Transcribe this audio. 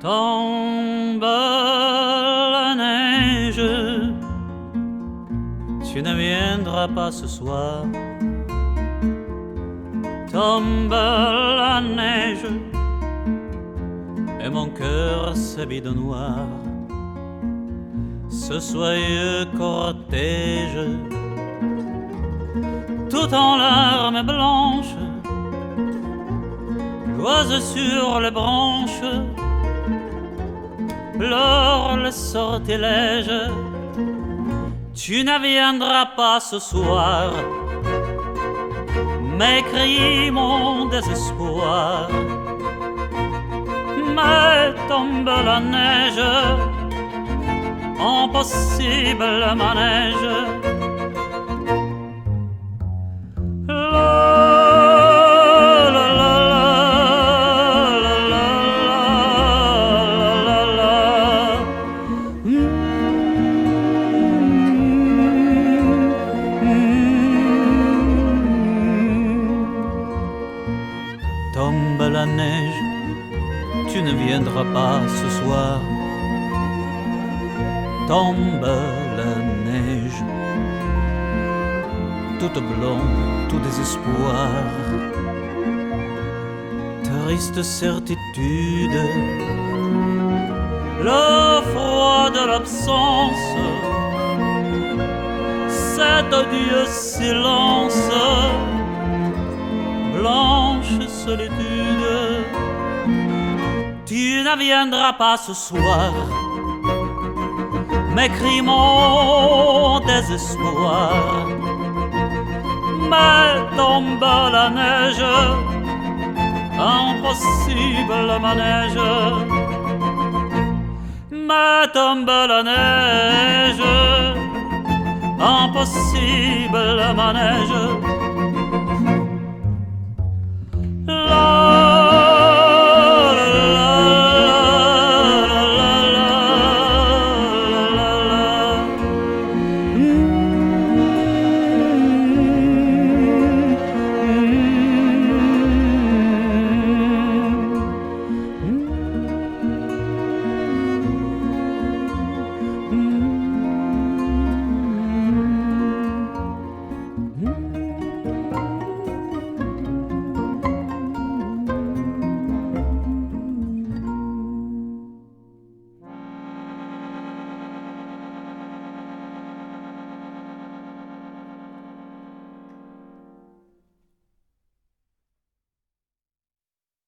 Tombe la neige, tu ne viendras pas ce soir. Tombe la neige, et mon cœur s'habille de noir. Ce soyeux cortège, tout en larmes blanches, l'oise sur les branches, pleure le sortilège. Tu ne viendras pas ce soir, m'écrit mon désespoir. Mais tombe la neige, impossible manège. Tombe la neige, tu ne viendras pas ce soir. Tombe la neige, toute blonde, tout désespoir. Triste certitude, le froid de l'absence, cet odieux silence, Tu ne viendras pas ce soir, m'écrit mon désespoir. Mais tombe la neige, impossible manège. Mais tombe la neige, impossible manège.